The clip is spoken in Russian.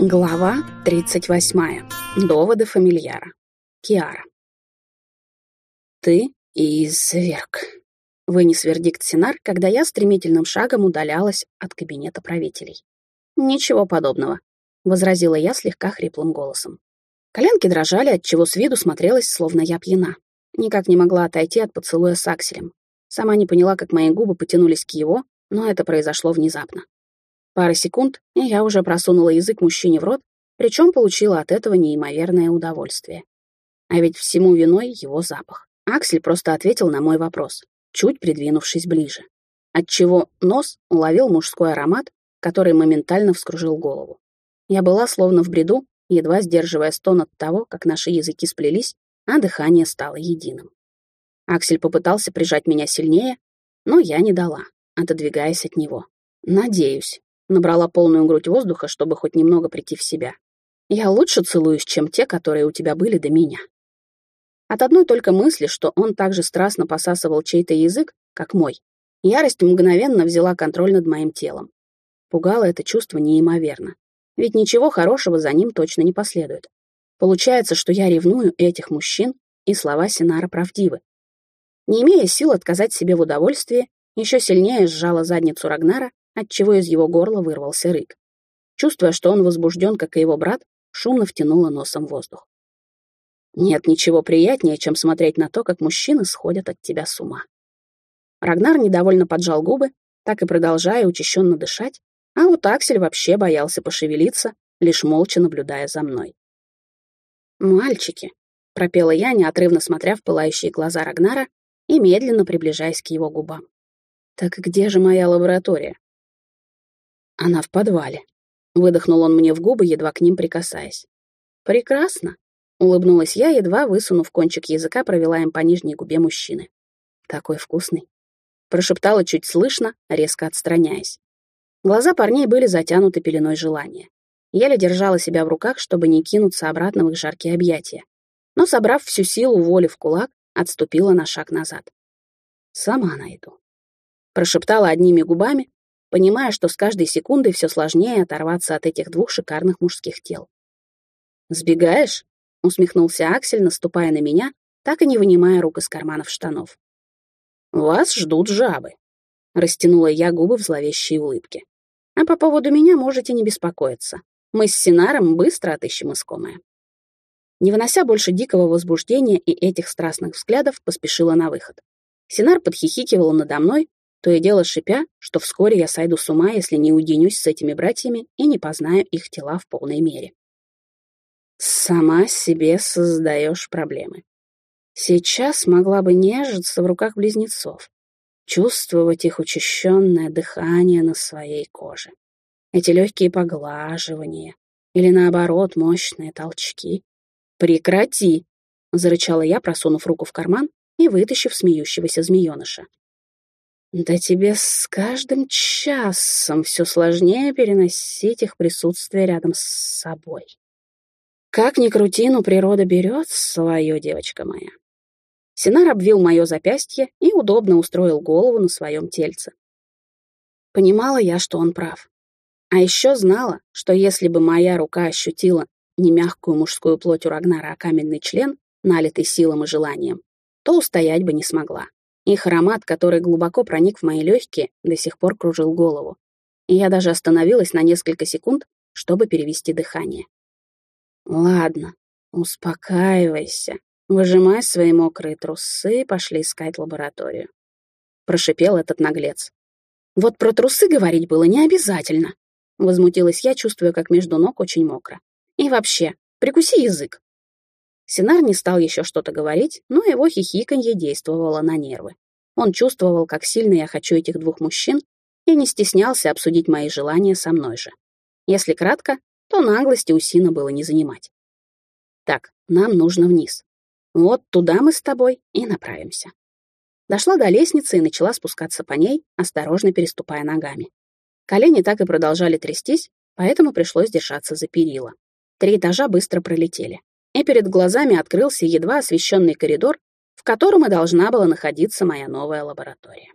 Глава 38. Доводы фамильяра. Киара. «Ты изверг», — вынес вердикт Синар, когда я стремительным шагом удалялась от кабинета правителей. «Ничего подобного», — возразила я слегка хриплым голосом. Коленки дрожали, отчего с виду смотрелась, словно я пьяна. Никак не могла отойти от поцелуя с Акселем. Сама не поняла, как мои губы потянулись к его, но это произошло внезапно. Пара секунд, и я уже просунула язык мужчине в рот, причем получила от этого неимоверное удовольствие. А ведь всему виной его запах. Аксель просто ответил на мой вопрос, чуть придвинувшись ближе. Отчего нос уловил мужской аромат, который моментально вскружил голову. Я была словно в бреду, едва сдерживая стон от того, как наши языки сплелись, а дыхание стало единым. Аксель попытался прижать меня сильнее, но я не дала, отодвигаясь от него. Надеюсь, Набрала полную грудь воздуха, чтобы хоть немного прийти в себя. Я лучше целуюсь, чем те, которые у тебя были до меня. От одной только мысли, что он так же страстно посасывал чей-то язык, как мой, ярость мгновенно взяла контроль над моим телом. Пугало это чувство неимоверно. Ведь ничего хорошего за ним точно не последует. Получается, что я ревную этих мужчин, и слова Синара правдивы. Не имея сил отказать себе в удовольствии, еще сильнее сжала задницу Рагнара отчего из его горла вырвался рык. Чувствуя, что он возбужден, как и его брат, шумно втянула носом воздух. Нет ничего приятнее, чем смотреть на то, как мужчины сходят от тебя с ума. Рагнар недовольно поджал губы, так и продолжая учащенно дышать, а вот Аксель вообще боялся пошевелиться, лишь молча наблюдая за мной. «Мальчики», — пропела я, неотрывно смотря в пылающие глаза Рагнара и медленно приближаясь к его губам. «Так где же моя лаборатория?» Она в подвале. Выдохнул он мне в губы, едва к ним прикасаясь. Прекрасно. Улыбнулась я, едва высунув кончик языка, провела им по нижней губе мужчины. Такой вкусный. Прошептала чуть слышно, резко отстраняясь. Глаза парней были затянуты пеленой желания. Еле держала себя в руках, чтобы не кинуться обратно в их жаркие объятия. Но, собрав всю силу воли в кулак, отступила на шаг назад. «Сама найду». Прошептала одними губами, понимая, что с каждой секундой все сложнее оторваться от этих двух шикарных мужских тел. «Сбегаешь?» — усмехнулся Аксель, наступая на меня, так и не вынимая рук из карманов штанов. «Вас ждут жабы», — растянула я губы в зловещей улыбке. «А по поводу меня можете не беспокоиться. Мы с Синаром быстро отыщем искомое». Не вынося больше дикого возбуждения и этих страстных взглядов, поспешила на выход. Синар подхихикивал надо мной, то и дело шипя, что вскоре я сойду с ума, если не уединюсь с этими братьями и не познаю их тела в полной мере. Сама себе создаешь проблемы. Сейчас могла бы нежиться в руках близнецов, чувствовать их учащенное дыхание на своей коже. Эти легкие поглаживания или, наоборот, мощные толчки. «Прекрати!» — зарычала я, просунув руку в карман и вытащив смеющегося змееныша. Да тебе с каждым часом все сложнее переносить их присутствие рядом с собой. Как ни крути, но природа берет свое, девочка моя. Синар обвил мое запястье и удобно устроил голову на своем тельце. Понимала я, что он прав. А еще знала, что если бы моя рука ощутила не мягкую мужскую плоть у Рагнара, а каменный член, налитый силом и желанием, то устоять бы не смогла. Их аромат, который глубоко проник в мои легкие, до сих пор кружил голову. И я даже остановилась на несколько секунд, чтобы перевести дыхание. «Ладно, успокаивайся. Выжимай свои мокрые трусы и пошли искать лабораторию». Прошипел этот наглец. «Вот про трусы говорить было не обязательно», — возмутилась я, чувствуя, как между ног очень мокро. «И вообще, прикуси язык. Синар не стал еще что-то говорить, но его хихиканье действовало на нервы. Он чувствовал, как сильно я хочу этих двух мужчин, и не стеснялся обсудить мои желания со мной же. Если кратко, то наглости у Сина было не занимать. Так, нам нужно вниз. Вот туда мы с тобой и направимся. Дошла до лестницы и начала спускаться по ней, осторожно переступая ногами. Колени так и продолжали трястись, поэтому пришлось держаться за перила. Три этажа быстро пролетели и перед глазами открылся едва освещенный коридор, в котором и должна была находиться моя новая лаборатория.